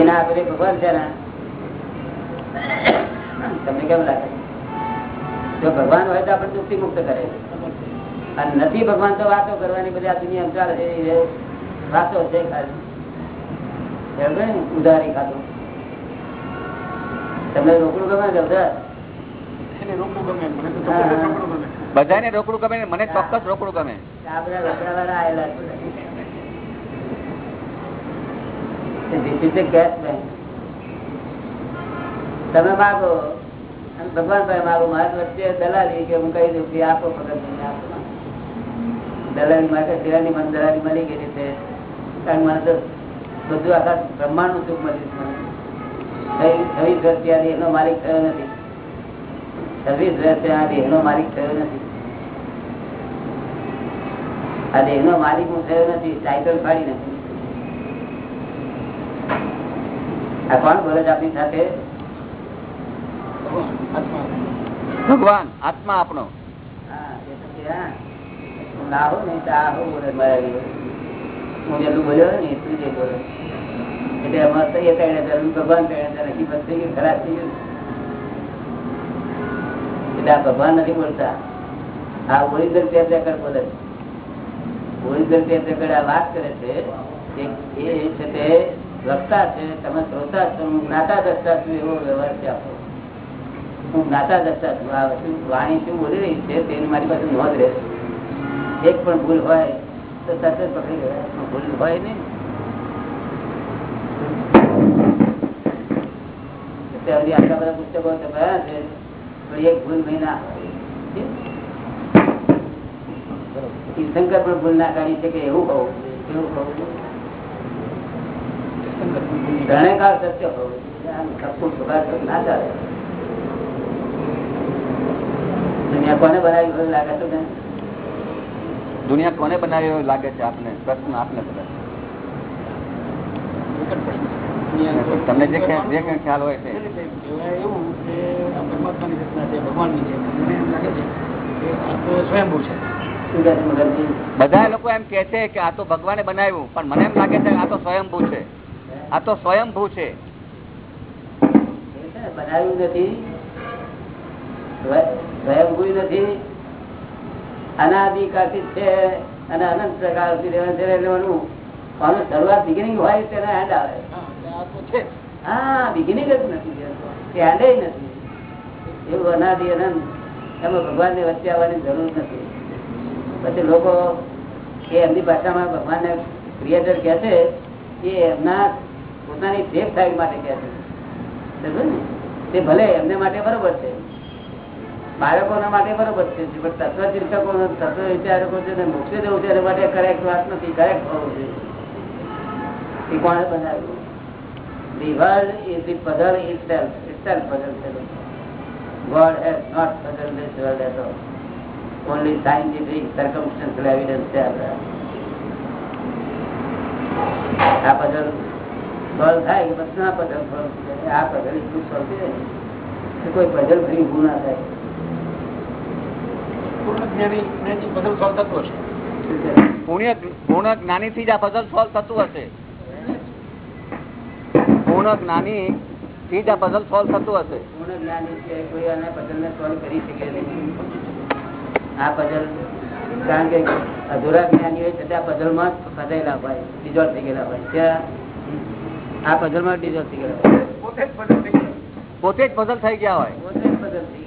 એના આપણે ભગવાન છે ને તમને કેમ લાગે? જો ભગવાન હોય તો આપણે દુઃખથી મુક્ત કરે. અને નથી ભગવાન તો વાતો કરવાની બધી આ દુનિયા ચાલે છે વાતો છે ખાલી? ઉધારી ખાતું તમને રોકડું ગમે છે. રોકડું ગમે મને તો રોકડું ગમે. આ બધા ગમે આયેલા છે This is the તમે માગો, અને ભગવાન ભાઈ માગો, મારી વચ્ચે દલાલી કે હું કહી દઉં કે આપો મને દલાલી માટે દલાલી મને દલાલી મળી ગઈ છે કારણ મને તો બધું આખા બ્રહ્માંડનું સુખ મળ્યું મને. એનો માલિક થયો નથી. છવ્વીસ આ દેહ નો માલિક થયો નથી. આ દેહનો માલિક હું થયો નથી ટાઇટલ ફાડી નથી આ કોણ બોલે છે આપણી સાથે? ભગવાન આત્મા આપણો કે હા. ના ને તો આ હોઉં બોલે મારા હું જેટલું બોલ્યો ને એટલું જ બોલે. ધર્મ ભગવાન ધર્મ હકીકત થઈ ગયું ખરાબ થઈ ગયું. એટલે આ ભગવાન નથી બોલતા. આ ઓરિજિનલ ટેપ બોલે છે. ઓરિજિનલ ટેપ આ વાત કરે છે કે એ છે તે વક્તા છે, તમે શ્રોતા છો, હું જ્ઞાતા દસતા છું, એવો વ્યવહાર છે આપણો. હું જ્ઞાતા દસતા છું. આ વસ્તુ વાણી શું બોલી રહી છે તેની મારી પાસે નોંધ રહે એક પણ ભૂલ હોય તો તરત જ પકડી ગયા ભૂલ હોય નહીં. અત્યાર સુધી આટલા બધા પુસ્તકો છે? એક ભૂલ તીર્થંકર પણ ભૂલ ના કાઢી શકે એવું કહું. એવું કહું. સત્ય ના ચાલે. કોને બનાવી હોય લાગે તો ને દુનિયા કોને બનાવી એવું લાગે છે આપને? પ્રશ્ન આપને બધા. તમને જે ખ્યાલ- જે કંઈ ખ્યાલ હોય આ પરમાત્માની રચના છે ભગવાનની છે. મને એમ લાગે છે કે આ તો સ્વયંભૂ છે? બધા લોકો એમ કે છે કે આ તો ભગવાને બનાવ્યું પણ મને એમ લાગે છે આ તો સ્વયંભૂ છે. આ તો સ્વયંભૂ છે. બનાવ્યું નથી. સ્વયંભૂ નથી. અનાદિકાળથી છે અને અનંત પ્રકારથી રહેવાનું રહેવાનું આનું શરૂઆત બિગિનિંગ હોય તેના હેન્ડ આવે. હા તો છે હા બિગિનિંગ જ નથી. તે હેન્ડે નથી. એવું અનાદિ અનંત, એમાં ભગવાનની વચ્ચે આવવાની જરૂર નથી. પછી લોકો એ એમની ભાષામાં ભગવાનને ક્રિએટર કહે છે એ એમના પોતાની સેફ સાઈડ માટે કહે છે? તે ભલે એમને માટે બરોબર છે. બાળકોના માટે બરોબર છે, પણ તત્વ ચિંતકો તત્વ વિચારકો છે ને મોક્ષે દેવું છે એના માટે કરેક્ટ વાત નથી કરેક્ટ હોવું છે એ કોણે બનાવ્યું? The world is the puzzle itself itself puzzle છે. God has not puzzled this world at all. Only scientific circumstantial evidence છે. આ puzzle solve થાય કે પછી આ puzzle solve આ puzzle એટલું થાય કે કોઈ puzzle ફરી ઊભું ના થાય સોલ્વ પૂર્ણ જ્ઞાની થી જ આ પઝલ સોલ્વ થતું હશે પૂર્ણ જ્ઞાની થી જ આ પઝલ સોલ્વ થતું હશે. પૂર્ણ જ્ઞાની છે કોઈ આને puzzle ને solve કરી શકે નહીં આ પઝલ કારણ કે અધૂરા જ્ઞાની હોય છતાં puzzle માં જ ફસાયેલા હોય ડિઝોલ્વ થઈ ગયેલા હોય. ત્યાં આ puzzle માં ડિઝોલ્વ થઈ ગયેલા હોય. પોતે જ બધું થઈ ગયું. પોતે જ પઝલ થઈ ગયા હોય. પોતે જ પઝલ થઈ.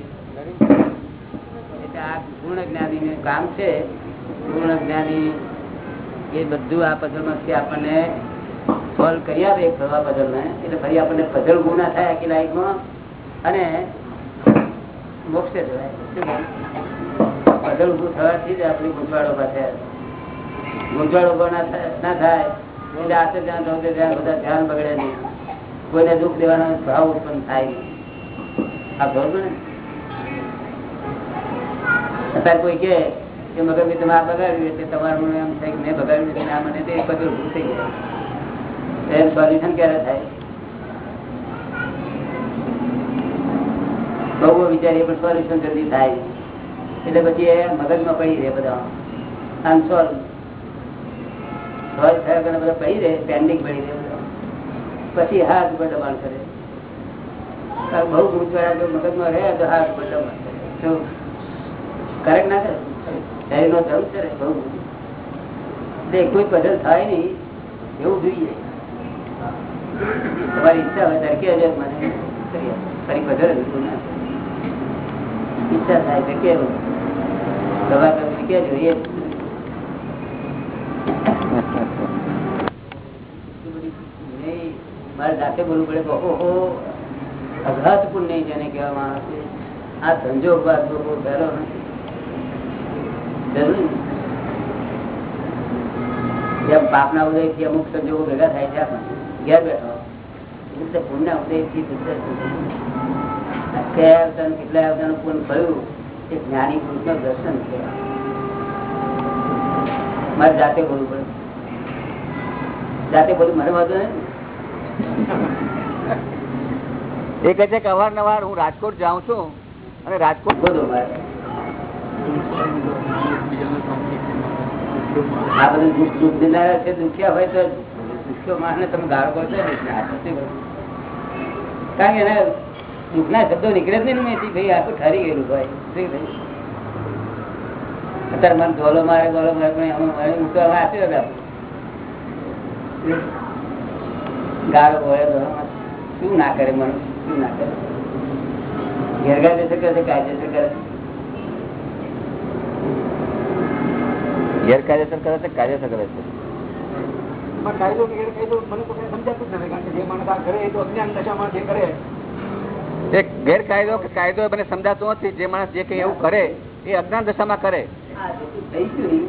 એટલે આ પૂર્ણ જ્ઞાની નું કામ છે. પૂર્ણ જ્ઞાની એ બધું આ પઝલમાંથી માંથી આપણને સોલ્વ કરી આપે એક ભરવા puzzle ને એટલે ફરી આપણને puzzle ગુના થાય આખી લાઈફમાં. અને મોક્ષે જવાય. શું ઉભું થવાથી જ આપણી ગૂંચવાડો પાસે ગુંજવાડો ઊભો ના થાય થાય, એટલે આતે ધ્યાન રૌદ્ર ધ્યાન બધા ધ્યાન બગડે નહીં. કોઈને દુઃખ દેવાનો ભાવ ઉત્પન્ન થાય નહીં. આ બરોબર ને? અત્યારે કોઈ કે મગજ મેં તમે આ બગાડ્યું એટલે તમારું એમ થાય કે મેં બગાડ્યું નથી આ મને તે બધું ઊભું થઈ જાય. એમ સોલ્યુશન ક્યારે થાય? બહુ વિચારીએ પણ સોલ્યુશન જલ્દી થાય. એટલે પછી એ મગજમાં પડી રહે બધા. Unsolved solve. થયા વગર બધા પડી રહે પેન્ડિંગ પડી રહે બધા. પછી હાથ ઉપર દબાણ કરે. બહુ ગુંચવાયા જો મગજમાં રહે તો હાથ ઉપર દબાણ કરે. કરેક્ટ ના કરે? શરીરનો ધર્મ છે બહુ. એટલે કોઈ પઝલ થાય નહીં. એવું જોઈએ. તો મારે જાતે બોલવું પડે ઓહો અઘાત પુણ્ય જેને કહેવામાં આવે આ સંજોગ બાદ બહુ પહેલો નથી? જેમ પાપના ઉદયથી અમુક સંજોગો ભેગા થાય છે આપણને ઘેર બેઠો કયા અવતાર કેટલા અવતારનું પૂર્ણ થયું એ જ્ઞાની પુરુષ દર્શન છે. મારે જાતે બોલવું પડે. જાતે બોલું મને વાંધો ને? એ કહે છે કે અવારનવાર હું રાજકોટ જાઉં છું અને રાજકોટ બધું આ બધું દુઃખ દુઃખ દેનારા છે, દુખ્યા હોય તો ગાળો? કારણ કે એના દુઃખના શબ્દો નીકળે જ નહીં ભાઈ આખું ઠરી ગયેલું ભાઈ? અત્યારે મને ધોલો મારે ગોલો મારે, પણ મારે હું તો હતા ગાળો તો શું ના કરે મને શું ના કરે? ગેરકાયદેસર કરે છે, કાયદેસર કરે ગેરકાયદેસર કરે છે, કાયદેસર કરે છે. એમાં કાયદો કે ગેરકાયદો મને તો કઈ સમજાતું જ નથી કારણ કે જે માણસ આ કરે એ તો અજ્ઞાન દશામાં જે કરે. એ ગેરકાયદો કે કાયદો મને સમજાતો નથી જે માણસ જે કઈ એવું કરે એ અજ્ઞાન દશામાં કરે. થઈ ગયું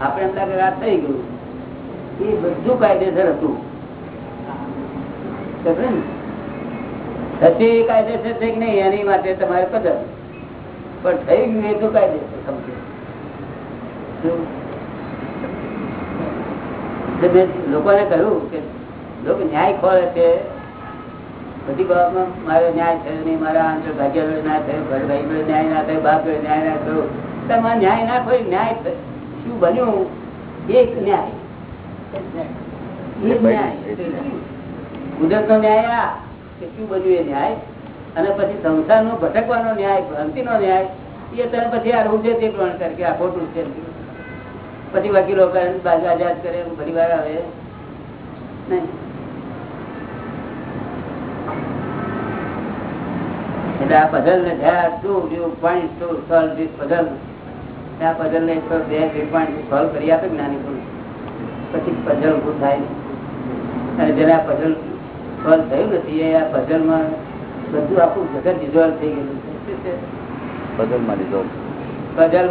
આપણે એમ રાત થઈ ગયું એ બધું કાયદેસર હતું. સમજે કાયદેસર છે કે નહીં એની માટે તમારે કદર. પણ થઈ ગયું એ તો કાયદેસર સમજો? એટલે મેં લોકોને કહ્યું કે, લોકો ન્યાય ખોળે છે. બધી બાબતમાં મારો ન્યાય થયો નહીં. મારા આંતર ભાગ્ય ના થયો, ઘર ભાઈ ન્યાય ના થયો બાપ ન્યાય ના થયો. તમારે ન્યાય ના કોઈ ન્યાય શું બન્યું? એક ન્યાય. કુદરત નો ન્યાય આ. કે શું બન્યું એ ન્યાય? અને પછી સંસાર નો ભટકવાનો ન્યાય ભ્રાંતિ નો ન્યાય, એ તને પછી આ રૂજે તે પ્રમાણે કરે કે આ ખોટું છે. પછી વકીલો કરે બાજુ આઝાદ કરે ફરી વાર આવે. નહીં. એટલે આ પધલ ને ધ્યાન શું view point to solve this puzzle આ પધલ ને તો બે પોઈન્ટ સોલ્વ કરી આપે જ્ઞાની પુરુષ. પછી પધલ ઉભું થાય. નહીં. અને જેને આ પધલ સોલ્વ થયું નથી એ આ પઝલમાં બધું આખું જગત ડિઝોલ્વ થઈ ગયેલું છે શું છે બદલમાં લીધો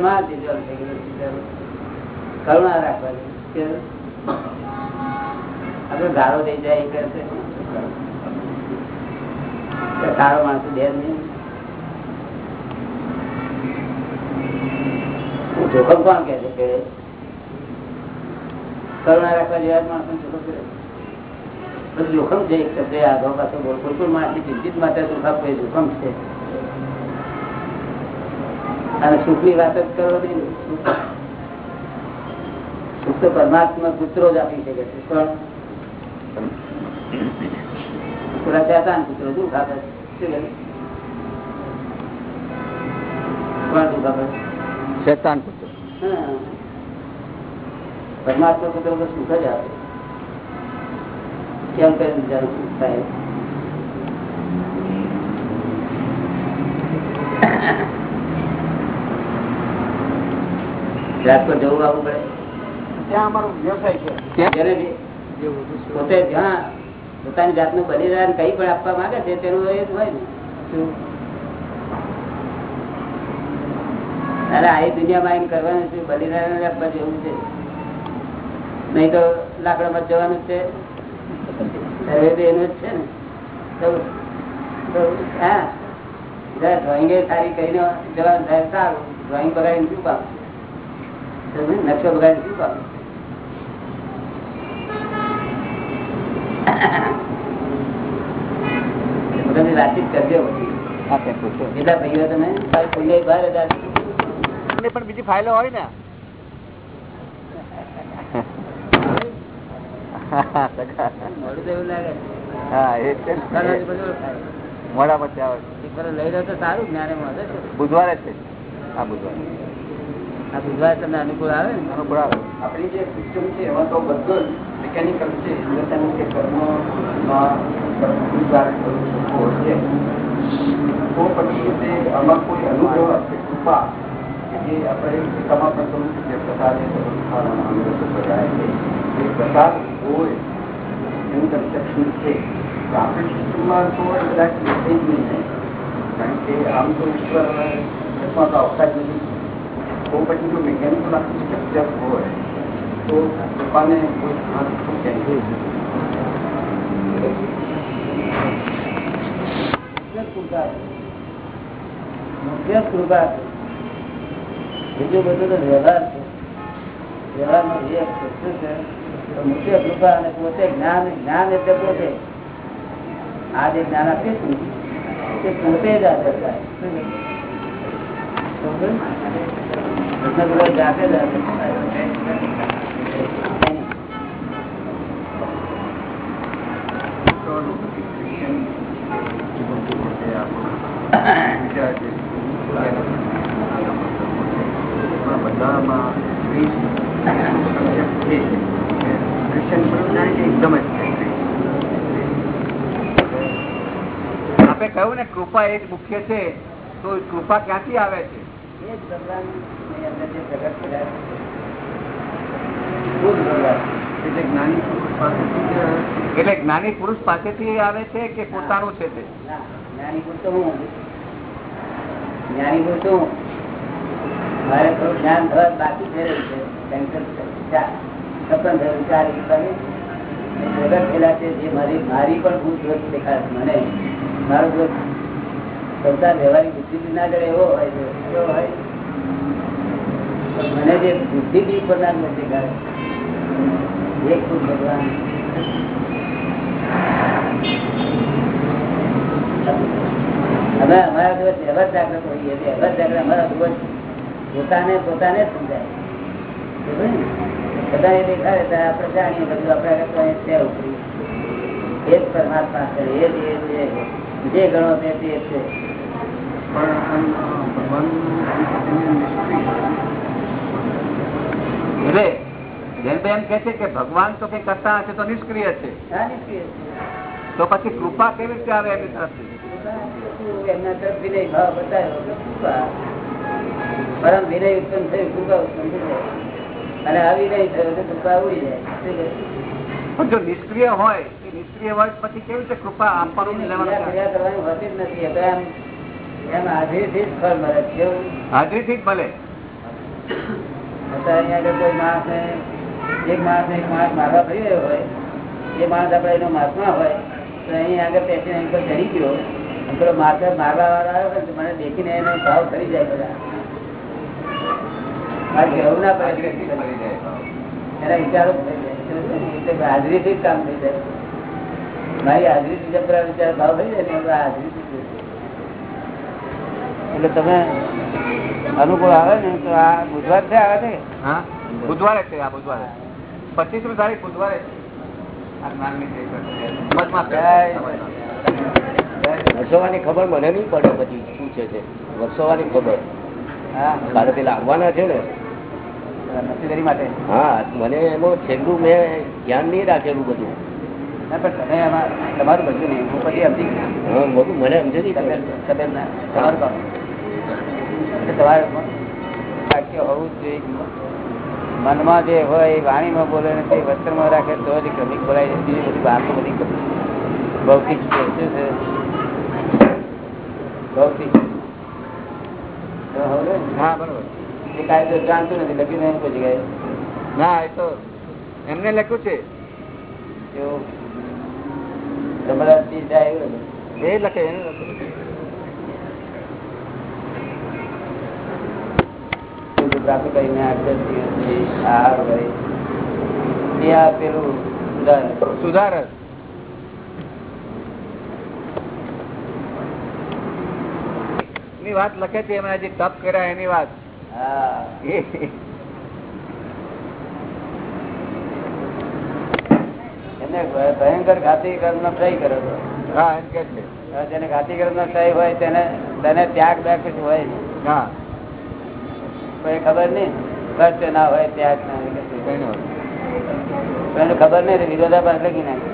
માં ડિઝોલ્વ થઈ ગયેલું છે કરુણા રાખવાની કે આપણે ગાળો દઈ જાય એ કરશે. સારો માણસ બે નહીં. જોખમ કોણ કે છે કે કરુણા રાખવા જેવા માણસ જોખમ કરે? જોખમ છે એક શબ્દ આગળ પાસે બોલ. કોઈ પણ માણસ ચિંતિત માટે દુઃખ જોખમ છે. અને સુખની વાત જ કરો નહીં તો પરમાત્મા પુત્રો જ આપી શકે છે. પણ પુત્રો શું છે? શેતાન પુત્ર. પરમાત્મા પુત્ર તો સુખ જ આપે. કેમ કરીને બીજાનું સુખ થાય? રાજકોટ જવું આવવું પડે? ત્યાં અમારો વ્યવસાય છે. પોતે જ્યાં પોતાની જાતનું બલિદાન કઈ પણ આપવા માંગે છે તેનું એ જ હોય ને. શું? અરે આ દુનિયામાં એમ કરવાનું છે બલિદાન આપવા જેવું છે. નહીં તો લાકડામાં જવાનું છે. હવે તો એનું જ છે ને. તો હા. ડ્રોઈંગ સારી કરીને જવાનું સારું. ડ્રોઈંગ બગાડીને શું તમે નકશો બગાડી શું કામ? બધાની વાતચીત કરજો હા કેટલા ભાઈઓ તમે કોઈ બાર હજાર પણ બીજી ફાઇલો હોય ને. મોડું પછી આવે. લઈ રહ્યો તો સારું જ્ઞાને મળે છે. બુધવારે છે. આ બુધવારે. આ બુધવાર તમને અનુકૂળ આવે ને? અનુકૂળ આવે. આપણી જે સિસ્ટમ છે એમાં તો બધું જ મિકેનિકલ છે. હિન્દુસ્તાન કે કર્મમાં કર્મનું કરું છે તો પછી તે આમાં કોઈ અનુગ્રહ કે કૃપા કે જે આપણે ગીતામાં પણ કહ્યું છે કે પ્રસાદ એ સર્વસ્થાનના અનુગ્રહ પ્રદાય છે એ પ્રસાદ હોય એનું કન્સેપ્શન છે તો આપણી સિસ્ટમમાં તો એ બધા છે જ નહીં ને. કારણ કે આમ તો ઈશ્વર જગતમાં તો આવતા જ નથી તો પછી જો મિકેનિકલ આખું સ્ટ્રક્ચર હોય તો કૃપાને કોઈ સ્થાન શું કહે છે મુખ્ય કૃપા બીજું બધું તો વ્યવહાર છે વ્યવહારનો જે વસ્તુ છે મુખ્ય કૃપા અને પોતે જ્ઞાન જ્ઞાન એટલે પોતે આ જે જ્ઞાન આપીએ છીએ તે પોતે જ આદર થાય શું? કૃષ્ણ જાતે જ આદર થાય. આપે કહ્યું ને, કૃપા એ જ મુખ્ય છે, તો કૃપા ક્યાંથી આવે છે એ જ ભગવાનની અંદર જે પ્રગટ કર્યા છે. ખુદ ભગવાન. એટલે એટલે જ્ઞાની પુરુષ પાસેથી આવે છે કે પોતાનું છે તે? જ્ઞાની પુરુષ તો હું જ્ઞાની પુરુષ તો મારે થોડું જ્ઞાન થવા બાકી થઈ રહ્યું છે. કેન્સર ચા- સપન થયું ચાર એકતાની. એ પ્રગટ છે જે મારી મારી પણ ભૂલ દોષ દેખાય મને મારો દોષ સંસાર વ્યવહારિક બુદ્ધિ ના કરે એવો હોય એવો હોય. મને જે બુદ્ધિ બી પડનાર દોષ દેખાય ભગવાન. અમારા દિવસ જ જાગૃત હોઈએ છીએ એવા જાગૃત અમારા દિવસ પોતાને પોતાને સમજાય? દેખાડે ત્યારે આપણે જાણીએ બધું આપણે આગળ છે ઉપરી. એ જ પરમાત્મા છે. એ જ એ જ જે. ગણો તે તે છે. એટલે જૈનભાઈ કે છે કે ભગવાન તો કઈ કરતા હશે તો નિષ્ક્રિય છે. તો પછી કૃપા કેવી રીતે આવે એમની તરફથી એમના તરફ વિનય ભાવ બતાવ્યો પરમ વિનય ઉત્પન્ન થયું કૃપા ઉત્પન્ન થઈ અને અવિનય થયો તો કૃપા ઉડી જાય. પણ જો નિષ્ક્રિય હોય એ નિષ્ક્રિય હોય પછી કેવી રીતે કૃપા આપવાનું લેવાનું કરવાની હોતી જ નથી એમ એમ હાજરીથી જ ફળ મળે. હાજરીથી જ ભલે અત્યારે અહીંયા કોઈ માણસને એક માણસ એક માણસ મારવા થઈ રહ્યો હોય એ માણસ આપણે એનો માસમાં હોય તો અહીં આગળ બેસીને એમ પર ચડી ગયો પેલો માથે મારવા વાળા આવ્યો ને મને દેખીને એનો ભાવ કરી જાય બધા. મારે કહેવું ના પડે. હાજરીથી એના વિચારો જ કામ થઈ જાય. મારી હાજરીથી વિચાર ભાવ થઈ જાય ને હાજરીથી. એટલે તમે અનુકૂળ આવે ને તો આ બુધવાર છે આવે છે હા. બુધવારે છે આ બુધવારે. પચીસમી તારીખ બુધવારે. વર્ષોવાની ખબર મને નહીં પડે પછી શું છે તે. વર્ષોવાની ખબર. હા. કાલે પેલા આવવાના છે ને. હા મને એમાં છેલ્લું મેં ધ્યાન નહીં રાખેલું બધું. તમારું બધું નહીં. હું પછી સમજી. હા બધું મને સમજે નહીં તમારું કામ તમારે હોવું જ જોઈએ. મનમાં જે હોય એ વાણીમાં બોલે ને તે વસ્ત્રમાં રાખે તો જ ક્રમિક બોલાય છે. બીજી બધી વાતો બધી ભૌતિક છે. શું છે? ભૌતિક. તો હા બરોબર. એ કાયદો જાણતું નથી. લખ્યું નહીં કોઈ જગ્યાએ. ના એ તો એમને લખ્યું છે. એવું. એ લખે એને લખે. પ્રાપ્ત કરીને આહાર હોય તે આ પેલું સુધારકની વાત લખે છે એમણે જે તપ કર્યા એની વાત. એને ભયંકર ઘાતી કર્મ નો ક્ષય કર્યો હતો હા એમ કે છે. જેને ઘાતી કર્મ નો ક્ષય હોય તેને તેને ત્યાગ બેગ હોય હા. કોઈ ખબર નહીં. ખર્ચ ના હોય ત્યાગ ના હોય. ખબર નહીં વિરોધાભાસ લખી નાખે.